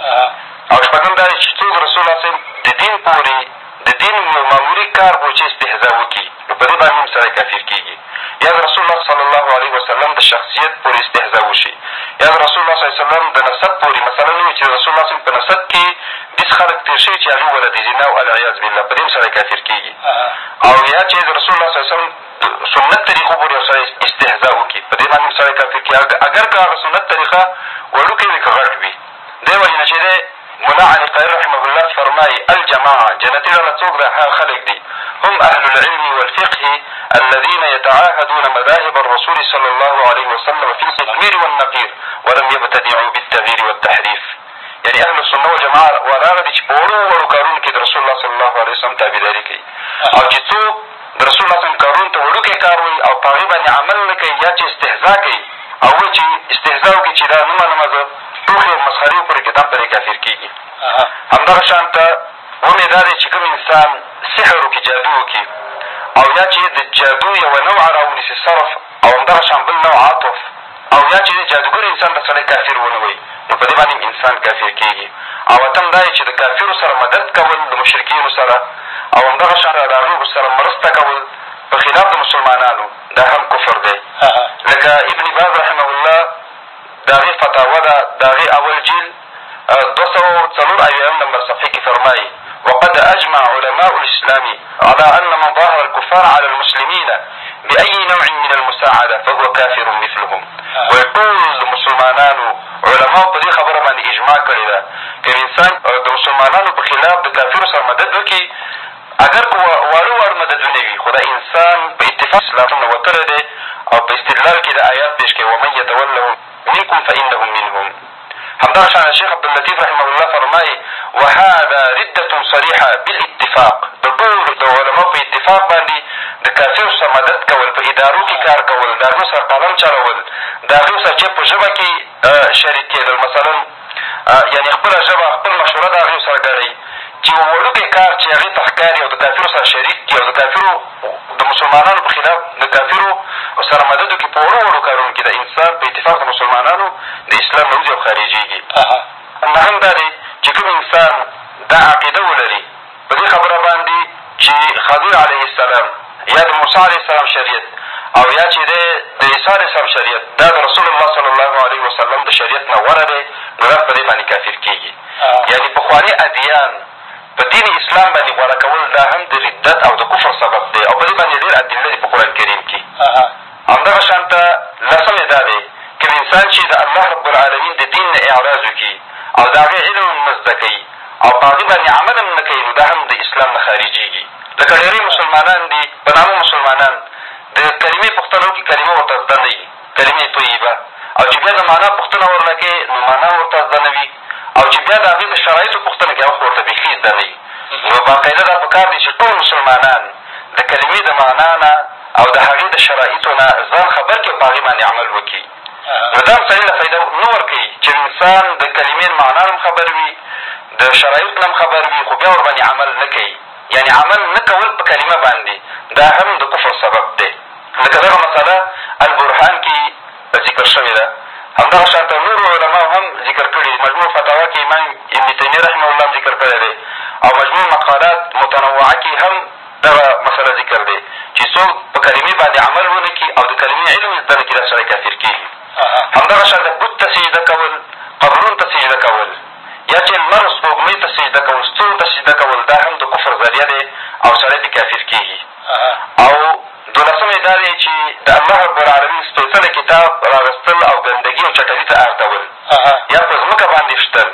[SPEAKER 13] او شپږم دا دی چې څوک رسول الله صلی الله علیه وسلم د دین پورې د دین یو معمولي کار پورې چې استهزا وکړي، نو په دې باندې هم سړی کافر کېږي. یا د رسول الله صلی الله علیه وسلم د شخصیت پورې استهزا وشي، یا د رسول الله صلی الله علیه وسلم د نسب پورې مثلاً ووایي چې د رسول الله صلی الله علیه وسلم په نسب کې داسې خلک تېر شوي چې هغوی ورته د زنا او العیاذ بالله په دې هم سړی کافر کېږي او یا چې د رسول الله صلی الله علیه وسلم سنت طریقو پورې یو سړی استهزا وکړي په دې باندې هم سړی کافر کېږي اګر که هغه سنت طریقه وړوکی وي که غټ وي دې وجې نه چې دی ملا علي قاري رحمه الله فرمایي الجماعه جنتي ډله څوک ده هغه خلک دي هم اهل العلم والفقه الذين يتعاهدون مذاهب الرسول صلى الله عليه وسلم في القطمير والنقير ولم يبتدعوا بالتغيير والتحريف یعنې اهلسنه والجماعه والا هغه دي چې په وړو وړو کارونو کښې د رسول الله صلی الله علیه وسلم تابعداري کوي او چې څوک د رسول الله صلی کارونو ته وړوکی کار وایي او په هغې باندې عمل نه کوي یا چې استهزا کوي او وایي چې استهزا وکړي چې دا نه منم زه ټوخې او مسخرې وکړي که دا پرې کافر کېږي همدغه شان ته ومې دا دی چې کوم انسان سحر وکړي جادو وکړي او یا چې د جادو یوه نوعه را ونیسي صرف او همدغه شان بل نوع عطف او یا چې جادوګر انسان ته سړی کافر ونه وایي نو په دې باندې هم انسان کافر کېږي او اتم دا یې چې د کافرو سره مدد کول د مشرکینو سره او همدغه شان د هغوی سره مرسته کول په خلاف د مسلمانانو دا هم کفر دی لکه ابن باز رحمه الله د هغې فتاوا ده د هغې اول جلد دوه سوه او څلور اویایم نمبر صفحې کښې فرمائی وقد اجمع علماء الاسلام علی ان من ظاهر الکفار علی المسلمین بأی نوع من المساعده فهو کافر مثلهم وایي ټول د مسلمانانو علماو په دې خبره باندې اجماع کړې ده که یو انسان د مسلمانانو په خلاف د کافرو سره مدد وکړي اګر که واړه واړه مددونه وي خو دا انسان په اتفاق اسلام نه وتلی دی او په استدلال کښې د آیات پېش کوي ومن یتولهم منکم فانه منهم همدغه شان شیخ عبداللطیف رحمه الله فرمایي وهذا ردة صریحة بالاتفاق د ټولو د علماو په اتفاق باندي د کافرو سره مدد کول په ادارو کي کار کول د هغو سره قلم چلول د هغو سره چي په ژبه کي شریک کېدل مثلا یعنې خپله ژبه خپل مشوره د هغو سره ګڼئ چي یو وړوکی کار چي هغې ته ښکاري او د کافرو سره شریک کړي او د کافرو د مسلمانانو په خلاف د کافرو سره مددو کښې په وړو وړو کارونو کښې د انتصار په اتفاق د مسلمانانو د اسلام نه وځي او خارجېږي. نهم دا دی چې کوم انسان دا عقیده ولري په دې خبره باندې چې خضر علیه السلام یا د موسی علیه السلام شریعت او یا چې دی د عیسی علیه السلام شریعت دا د رسول الله صلی الله علیه وسلم د شریعت نه غوره دی نو دا په دې باندې کافر کېږي یعنې پخواني ادیان په دین اسلام باندي غوره کول دا هم د ردت او د کفر سبب دی او په دې باندي ډېر ادله دي په قرآن کریم کي همدغه شان ته لسم یې دا دی کوم انسان چي د الله رب العالمین د دین نه اعراض وکړي او د هغه علم هم نه زده کوي او په هغه باندي عمل هم نه کوي نو دا هم د اسلام نه خارجېږي لکه ډېری مسلمانان دي په نامه مسلمانان د کلمې پوښتنه وکړي کلمه ورته زده نه وي کلمې طیبه او چې بیا د معنا پوښتنه ورنه کړې نو معنا به ورته زده نه وي او چې بیا د هغې د شرایطو پوښتنه کړې هغه خو ورته بېخي زده نه وي نو باقاعده دا په کار دي چې ټول مسلمانان د کلمې د معنا نه او د هغې د شرایطو نه ځان خبر کړي او په هغې باندې عمل وکړي نو دا هم سړي له فایده نه ورکوي چې انسان د کلمې معنا هم خبر وي د شرایط نه هم خبر وي خو بیا ورباندې عمل نه کوي یعنې عمل نه کول په کلمه باندې دا هم د کفر سبب دی لکه دغه مسئله البرهان کښې ذکر شوې ده همدغه شانته نورو علماؤ هم ذکر کړې دي مجموع فتاوا کښې امام ابن تيميه رحمه الله هم ذکر کړې دی او مجموع مقالات متنوعه کښې هم دغه مسئله ذکر دی چې څوک په کلمې باندې عمل ونه کړي او د کلمې علم يې زده نه کړي دا سړی کافر کېږي همدغه شان د بت ته سجده کول قبرونو ته سجده کول یا چې لمر سپوږمۍ ته سجده کول ستورو ته سجده کول دا هم د کفر ذریعه دی او سړی پرې کافر کېږي او دولسم یې دا دی چې د الله رب العالمین سپېڅلی کتاب راوستل او ګندګي او چټلي ته اردول یا په ځمکه باندې شتل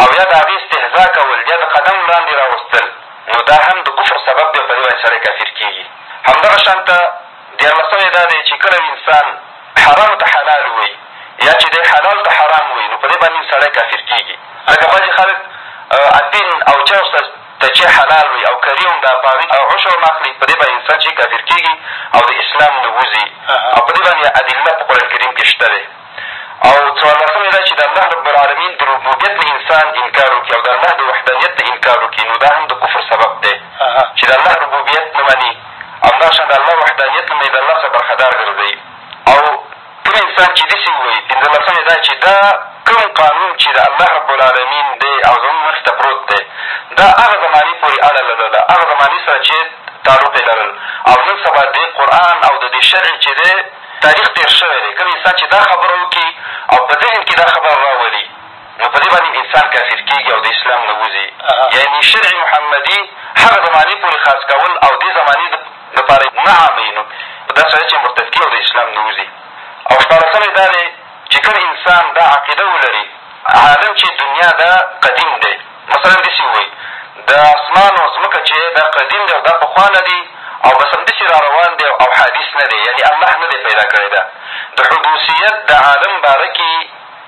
[SPEAKER 13] او یا د هغې استهزا کول یا د قدم لاندې راوستل نو دا هم د کفر سبب دی او په دې باندې سړی کافر کېږي همدغه شان ته دیارلسم یې دا دی چې کله انسان حرامو ته حلال ووایي یا چې دی حلال ته حرام ووایي نو په دې باندې هم سړی کافر کېږي لکه بعضې خلک اتین او چا استاد ته چه حلال وی او کری هم دا په هغی او عشر هم اخلی په دی باندی انسان چه کافر کیږی او د اسلام نه وځی او په دی باندی ادله په قران کریم کښې شته دی او څوارلسم یې دا چه د الله رب العالمین د ربوبیت نه انسان انکار وکړي او د الله د وحدانیت نه انکار وکړي نو دا هم د کفر سبب دی چه د الله ربوبیت نه مني همداشان د الله وحدانیت نه مني د الله څخه برخدار ګرځوي او بل انسان چې داسې ووایي، پېنځلسم یې دا چې دا کوم قانون چې د الله رب العالمین دی او زمونږ مخ ته پروت دی، دا هغه زمانې پورې اړه لرله، هغه زمانې سره چې تعلق یې لرل او نن سبا دې قرآن او د دې شرع چې دی تاریخ تېر شوی دی، کوم انسان چې دا خبره وکړي او په ذهن کې دا خبره راولي، نو په دې باندې انسان کافر کېږي او د اسلام نه وځي. یعنې شرع محمدي هغه زمانې پورې خاص کول او دې زمانې د لپاره مه عاموي نو دا سړی چې مرتد کېږي او د اسلام نه وځي او شپاړسم یې دا دی چې کوم انسان دا عقیده ولري عالم چې دنیا دا قدیم دی مثلا داسې ووایي د اسمان او ځمکه چې دا قدیم دی او دا پخوا نه دی او بس همداسې را روان دی او حادث نه دی یعنې الله نه دی پیدا کړی دا د حدوثیت د عالم باره کې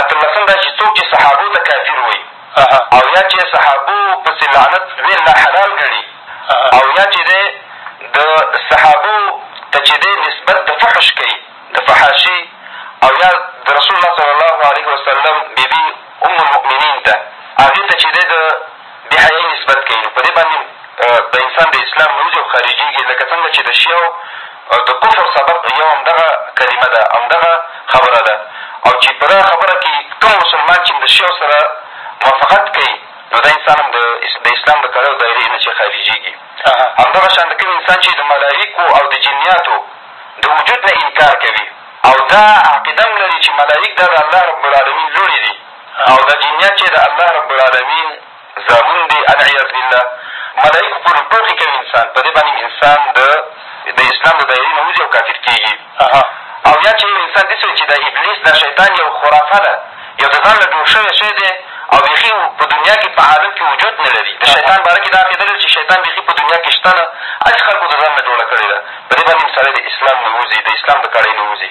[SPEAKER 13] اتلسم دا چې څوک چې صحابو ته کافر وایي او یا چې صحابو پسې لعنت ویل ناحلال ګڼي او یا چې دی د صحابو ته چې دی نسبت د فحش کوي د فحاشي او یا د رسول الله صلی الله علیه وسلم بي بي ام المؤمنین ته هغې ته چې دی د بې حیايي نسبت کوي نو په دې باندې به انسان د اسلام نه وځي او خارجېږي لکه څنګه چې د شیعو د کفر سبب یو همدغه کلمه ده همدغه خبره ده او چې په دغه خبره کښې کوم مسلمان چې د شیعو سره موافقت کوي نو دا انسان هم د اسلام د کړیو دایرې نه چې خارجېږي همدغه شان د کوم انسان چې د ملایکو او د جنیاتو د وجود نه انکار کوي او دا عقیده هم لري چې ملایک دا د الله رب العالمین لوڼې دي او دا جنیان چې د الله رب العالمین زامن دي العیاذ بالله ملایکو پورې ټوکې کوي انسان په دې باندې انسان د د اسلام د دایرې نه وځي او کافر کېږي او یا چې یو انسان داسې چې د ابلیس دا شیطان یو خرافه ده یو د ځان نه جوړ شوی شی دی او بیخي په دنیا کې په عالم کې وجود نه لري د شیطان باره کې دا عقیده لري چې شیطان بیخي په دنیا کې شته نه هسې خلکو د ځان نه جوړه کړې ده په دې باندې هم سړی د اسلام نه وځي د اسلام د کړۍ نه وځي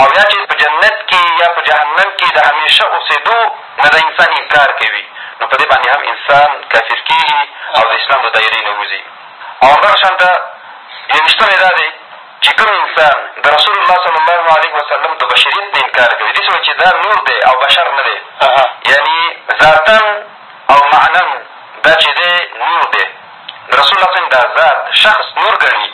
[SPEAKER 13] او یا چې په جنت کې یا په جهنم کې د همېشه اوسېدو نه د انسان انکار کوي نو په دې باندې هم انسان کافر کېږي او د اسلام د دایرې نه وځي او همدغه شان ته یوویشتمې دا دی چې کوم انسان د رسول الله صلی الله علیه وسلم د بشریت نه انکار کوي داسې وایي چې دا نور دی او بشر نه دی یعنې ذاتاً او معناً دا چې دی نور دی، د رسول الله صلعم دا ذات، شخص، نور ګڼي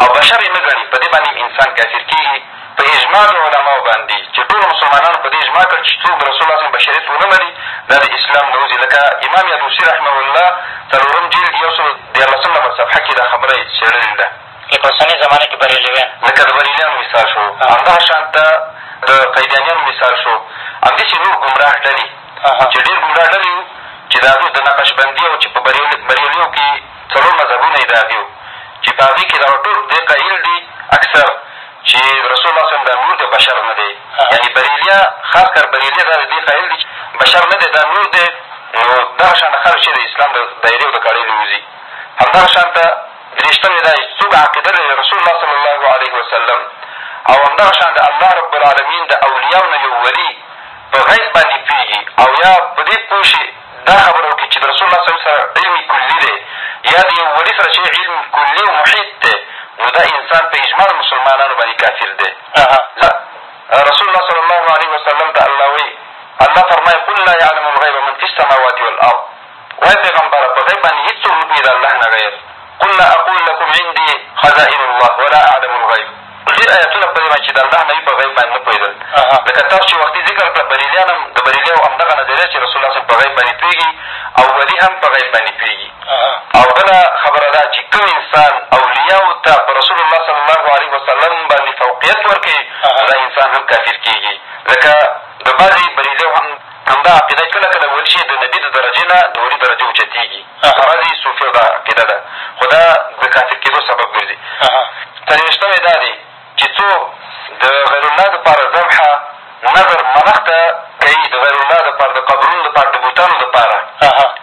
[SPEAKER 13] او بشر یې نه ګڼي، په دې باندې هم انسان کافر کېږي، په اجماع د علماوو باندې چې ټولو مسلمانانو په دې اجماع کړې چې څوک د رسول الله صلعم بشریت ونه مني، دا د اسلام نه وځي، لکه امام الوسي رحمه الله څلورم جلد یو سل دیارلسم نمبر صفحه کښې دا خبره یې څېړلې ده.
[SPEAKER 14] لکه په اوسنۍ زمانه کښې بریلویان.
[SPEAKER 13] لکه د بریلیانو مثال شو، همدغه شانته د قیدیانیانو مثال شو، همداسې نور ګمراه ډلې. چې ډېر ګمراه ډلې وو چې د هغې د نقش بندي او چې په بريليو کښې څلور مذهبونه يې د هغې وو چې په هغې کښې دغه ټول دې قائل دي اکثر چې رسول الله صلي الله عليه وسلم دا نور دی بشر نه دی يعني بريليه خاص کر بريليه دا دې قائل دي چې بشر نه دی دا نور دی نو دغه شان خلک چې د اسلام د دایرې او د کړۍ نه وځي همدغه شان ته درېشتمې دا څوک عقیده لري رسول الله صلی الله علیه وسلم او همدغه شان د الله رب العالمین د اولیاو نه یو ولي په غیب باندې پوهېږي او یا په دې پوه شي دا خبره وکړي چې د رسول الله صلی سره علم کلي دی یا د یو ولي سره چې علم کلي او محیط دی نو دا انسان په اجماع د مسلمانانو باندې کافر دی رسول الله صلی الله علیه وسلم ته الله وایي الله فرمایي قل لا یعلم الغیب من فی السماوات والارض وایه پېغمبره په غیب باندې هېڅوک نه پوهېږي د الله نه غیر، قل لا اقول لکم عندي خزائن الله ولا اعلم الغیب، ډېر ایتونه په دې باندې چې د الله نبي په غیب باندې نه پوهېدل لکه تاسو چې وختي ذکر کړه بریلیان هم د بریلیو همدغه نظریه چې رسول الله ص په غیب باندې پوهېږي او ولي هم په غیب باندې پوهېږي او بله خبره دا چې کوم انسان اولیاو ته په رسول الله صلی الله علیه وسلم باندې فوقیت ورکوي دا انسان هم کافر کېږي ځکه د بعضې بریلیو هم همدا عقیده کله کله ویل شي د نبي د درجې نه نوري درجې اوچتېږي، خو بعضې صوفیو دا عقیده ده، خو دا د کافر کېدو سبب ګرځي. څلوېښتم یې دا دی چې څوک د غیرالله دپاره ذبح، نذر، منښت کوي، د غیرالله دپاره، د قبرونو دپاره، د بتانو دپاره،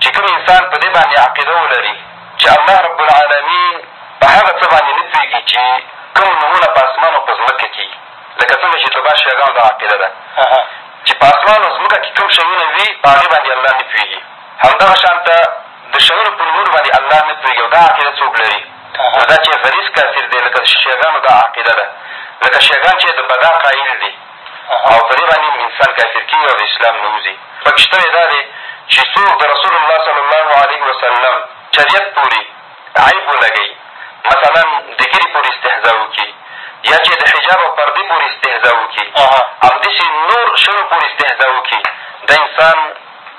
[SPEAKER 13] چې کوم انسان په دې باندې عقیده ولري چې الله رب العالمین په هغه څه باندې نه پوهېږي چې کوم نومونه په اسمان او په ځمکه کي لکه څنګه چې تبار شیګانو دغه عقیده ده چې په اسمان او ځمکه کي کوم شیونه وي په هغې باندې الله نه پوهېږي همدغه شان ته د شیونو په نومونو باندې الله نه پوهېږي او دا عقیده څوک لري نو دا چې غلیظ کافر دی لکه شیګانو دا عقیده ده لکه شیګان چې د بدا قایل دي او په دې باندې انسان کافر کېږي او د اسلام نه وځي پکښتنې دا دی چې څوک د رسول الله صلی الله علیه وسلم چریت پورې عیب ولګوي مثلا د ږیرې پورې استهزا وکړي یا چې د حجاب او پردې پورې استهزا وکړي همداسې نور شیو پورې استهزا وکړي دا انسان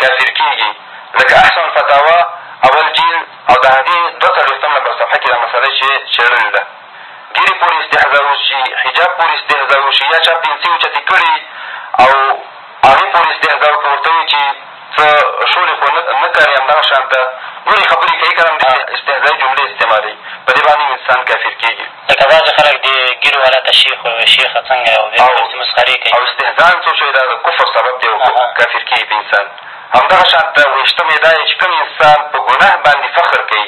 [SPEAKER 13] کافر کېږي لکه احسن فتاوا اول جیل او د هغې دوه څلوېښتم نمبر صفحه کښې دا مسله چې څېړلې ده ږیرې پورې استحضاء وشي، حجاب پورې استحضاء وشي یا چا پنسې اوچتې کړي او هغې پورې استحضاء وکړي ورته ووایي چې څه شولې خو نه کرې همدغه شان ته نورې خبرې کوي که نه استحضاءي جملې استعمالوي په دې باندې هم انسان کافر کېږي.
[SPEAKER 14] لکه بعضې خلک دې ږیرو والا ته شیخ وایي شیخه څنګه او بیا ورپسې مسخرې کوي.
[SPEAKER 13] او استحضاء هم څوک چې وایي دا د کفر سبب دی او کافر کېږي په انسان همدغه شان ته ویشتمه یې دا دی چې کوم انسان په ګناه باندې فخر کوي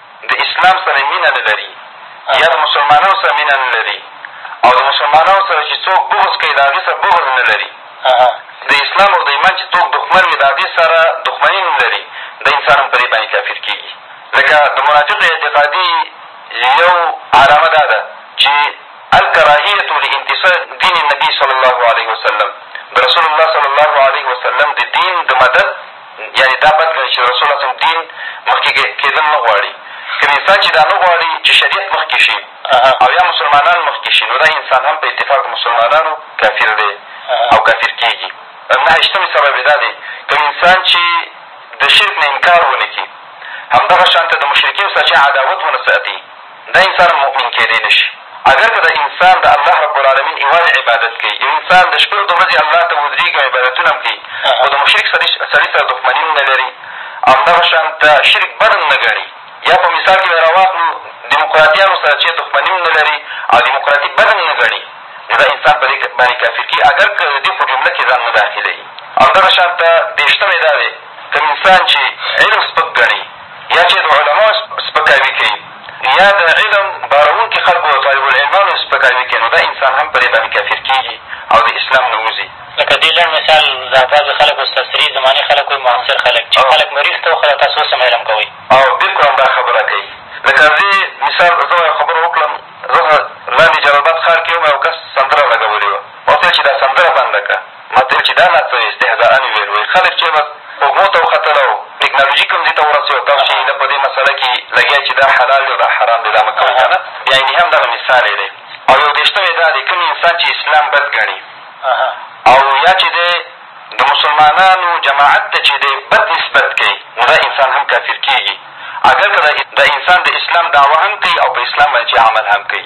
[SPEAKER 13] د اسلام سره مینه نه لري یا د مسلمانانو سره مینه نه لري او د مسلمانانو سره چې څوک بغض کوي د هغې سره بغض نه لري د اسلام او د ایمان چې څوک دښمن وي د هغې سره دښمني نه لري د انسان هم په دې باندې کافر کېږي لکه د منافقو اعتقادي یو علامه دا ده چې الکراهیة لانتصار دین النبي صلی الله علیه وسلم د رسول الله صلی الله علیه وسلم د دین د مدد یعنې دا بد ګڼي چې د رسول الله صلی الله علیه وسلم دین مخکې کېدل نه غواړي. کوم انسان چې دا نه غواړي چې شریعت مخکې شي او یا مسلمانان مخکې شي نو دا انسان هم په اتفاق د مسلمانانو کافر دی او کافر کېږي. نهه ویشتمې سبب یې دا دی کوم انسان چې د شرک نه انکار ونه کړي همدغه شان ته د مشرکینو سره چې عداوت ونه ساتي دا انسان مؤمن کېدی نه شي اګر که دا انسان د الله رب العالمين يوازې عبادت کوي، يو انسان د شپې او د ورځې الله ته ودرېږي او عبادتونه هم کوي خو د مشرک سړي سړي سره دښمني هم نه لري همدغه شان ته شرک بد هم نه ګڼي يا په مثال کې به يې را واخلو ديموکراتيانو سره چې دښمني هم نه لري او ديموکراتي بد هم نه ګڼي نو دا انسان په دې باندې کافر کېږي اګر که د دې په جمله کې ځان نه داخلوي همدغه شان ته دېرشتم يې دا دی کوم انسان چې علم سپک ګڼي یا چې د علماو سپکاوي کوي یا د علم بارونکي خلکو او طالبالعلمانو یې سپکاوي کوي نو دا انسان هم په دې باندې کافر کېږي او د اسلام نه وځي
[SPEAKER 14] لکه دې لنډ مثال دا بعضې خلک اوس تسري زمانې خلک وایي معاصر خلک چې خلک مریخ ته وخته تاسو اوس هم علم کوئ
[SPEAKER 13] او بلکل همدا خبره کوي لکه زه مثال زه یو خبره وکړم زه لاندې جلالباد ښار کښې وم یو کس سندره لګولې وه ما ورته ویل چې دا سندره بنده کړه متل چې دا ناڅه استهزاءً یې ویل، ویل خلک چې بس سپوږمو ته وختل او ټیکنالوژي کوم ځي ته ورسوي او تاسو چې ایله په دې مسئله کښې لګیا چې دا حلال دی او دا حرام دی دا مه کوئ کنه یعنې هم دغه مثال یې دی او یو دېرشتم یې دا دی کوم انسان چې اسلام بد ګڼي او یا چې دی د مسلمانانو جماعت ته چې دی بد نسبت کوي نو دا انسان هم کافر کېږي اګر که دا انسان د اسلام دعوه هم کوي او په اسلام باندې چې عمل هم کوي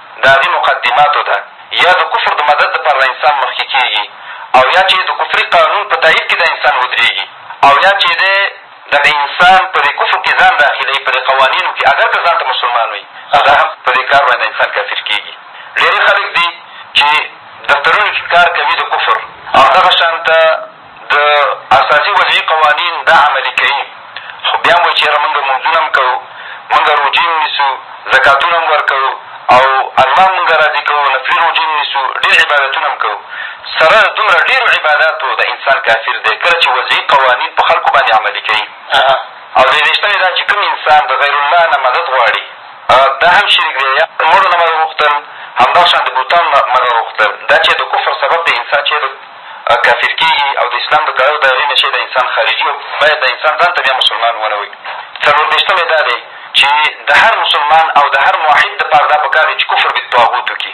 [SPEAKER 13] د هغي مقدماتو ده یا د کفر د مدد لپاره د انسان مخکي کېږي او یا چي د کفري قانون په تایید کي د انسان ودرېږي او یا چي دی دغه انسان په دې کفر کي ځان داخلوي په دې قوانینو کي اګر که ځان ته مسلمان وي خو دا هم په دې کار باندي انسان کافر کېږي ډېری خلک دي چي دفترونو کي کار کوي د کفر او همدغه شانته د اساسي وضعي قوانین دا عملي کوي، خو بیا هم وایي چې یاره مونږ لمونځونه هم کوو، مونږ روژې هم نیسو، زکاتونه هم ورکوو او الله هم مونږ راضي کوو، نفلي روژې هم نیسو، ډېر عبادتونه هم کوو. سره له دومره ډېرو عباداتو دا انسان کافر دی، کله چې وضعي قوانین په خلکو باندې عملي کوي. او درې وېشتمه دا چې کوم انسان د غیرالله نه مدد غواړي، دا هم شرک دی. یا مړو نه مدد غوښتل، همدغه شان د بتانو نه مدد غوښتل، دا چې د کفر سبب دی، انسان چې د. کافر کېږي او د اسلام د تړاو د هغې نشې نه انسان خارجي او باید دا انسان ځان ته بیا مسلمان ونوموي. څلور دېرشتم یې دا دی چې د هر مسلمان او د هر موحد دپاره دا په کار دی چې کفر بالطاغوت وکړي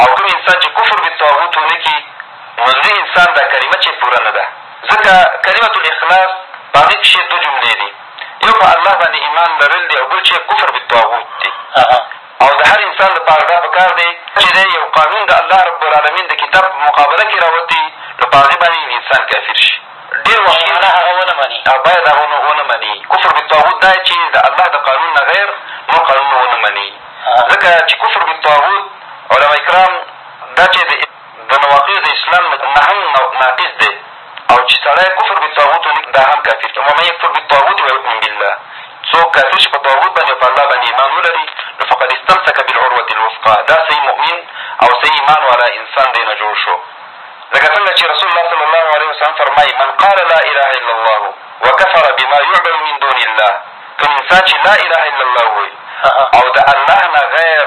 [SPEAKER 13] او کوم انسان چې کفر بالطاغوت ونه کړي نو د دې انسان دا کلمه چې پوره نه ده ځکه کلمة الاخلاص په هغې کښې دوه جملې دي یو په الله باندې ایمان لرل دی او بل چې کفر بالطاغوت دی او د هر انسان لپاره دا په کار دی چې دی یو قانون د الله رب العالمین د کتاب په مقابله کښې راوتي نو په هغې باندې یو انسان کافر شي ډېر وخت کښې
[SPEAKER 9] هغه ونه مني
[SPEAKER 13] او باید هغه ونه مني کفر بالطاغوت دا چې د الله د قانون نه غیر نور قانون ونه مني ځکه چې کفر بالطاغوت علما کرام دا چې د د نواقض د اسلام نه نهم ناقض دی او چې سړی کفر بالطاغوت ونه کړي دا هم کافر کړي ومن یکفر بالطاغوت ویؤمن بالله څوک کافر شي په طاغوت باندې او په الله باندې ایمان ولري نو فقد استمسک بالعروة الوثقا دا صحیح مؤمن او صحیح ایمان والا انسان دی نه جوړ شو لکه څنګه چې رسول الله صلی الله علیه وسلم فرمایي من قال لا اله الا الله وکفر بما یعبد من دون الله کوم انسان چې لا اله الا الله ووایي او د الله نه غیر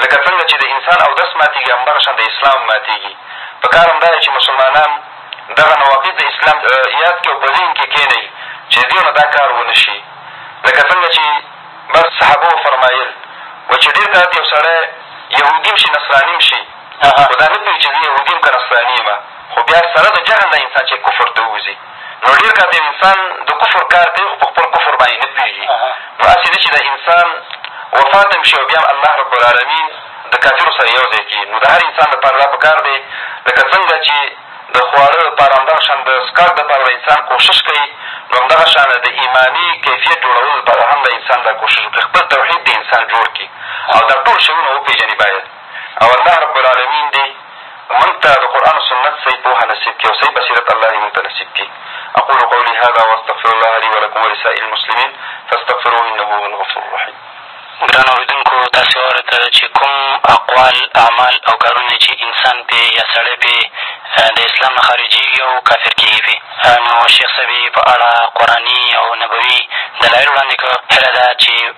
[SPEAKER 13] لکه څنګه چې د انسان اودس ماتېږي همدغه شان د اسلام ماتېږي په کار همدا دی چې مسلمانان دغه نواقص د اسلام یاد کړي او په ذهن کښې کښېنوي چې د دې نه دا کار ونه شي لکه څنګه چې بس صحابو فرمایل و چې ډېر کات یو سړی یهودي هم شي نصراني هم شي خو دا نه پوهېږي چې زه یهودي یم که نصراني یم خو بیا سره د جهل نه انسان چې کفر ته ووځي نو ډېر کاته انسان د کفر کار کوي خو په خپل کفر باندې نه پوهېږي نو هسې نه چې دا انسان وفات هم شي او بیا هم الله رب العالمین د کافرو سره یو ځای کړي نو د هر انسان لپاره دا په کار دی لکه څنګه چې د خواړه لپاره همدغه شان د څښاک لپاره به انسان کوښښ کوي نو همدغه شانه د ایماني کیفیت جوړولو لپاره هم دا انسان دا کوښښ وکړي خپل توحید دې انسان جوړ کړي او دا ټول شیونه وپېژني باید او الله رب العالمين دي مونږ ته د قرآن او سنت صحيح پوهه نصيب کړي او صحيح بصيرت الله دي مونږ ته نصيب کړي اقول قولي هذا واستغفر الله لي ولکم ولسائر المسلمين فاستغفروه انه هو الغفور الرحيم
[SPEAKER 14] ګرانو اورېدونکو تاسو واورېدل چې کوم اقوال اعمال او کارونه چې انسان پې یا سړی پې د اسلام نه خارجېږي او کافر کېږي پې نو شیخ صاحب یې په اړه قرآني او نبوي دلایل وړاندې کړه هیله ده چې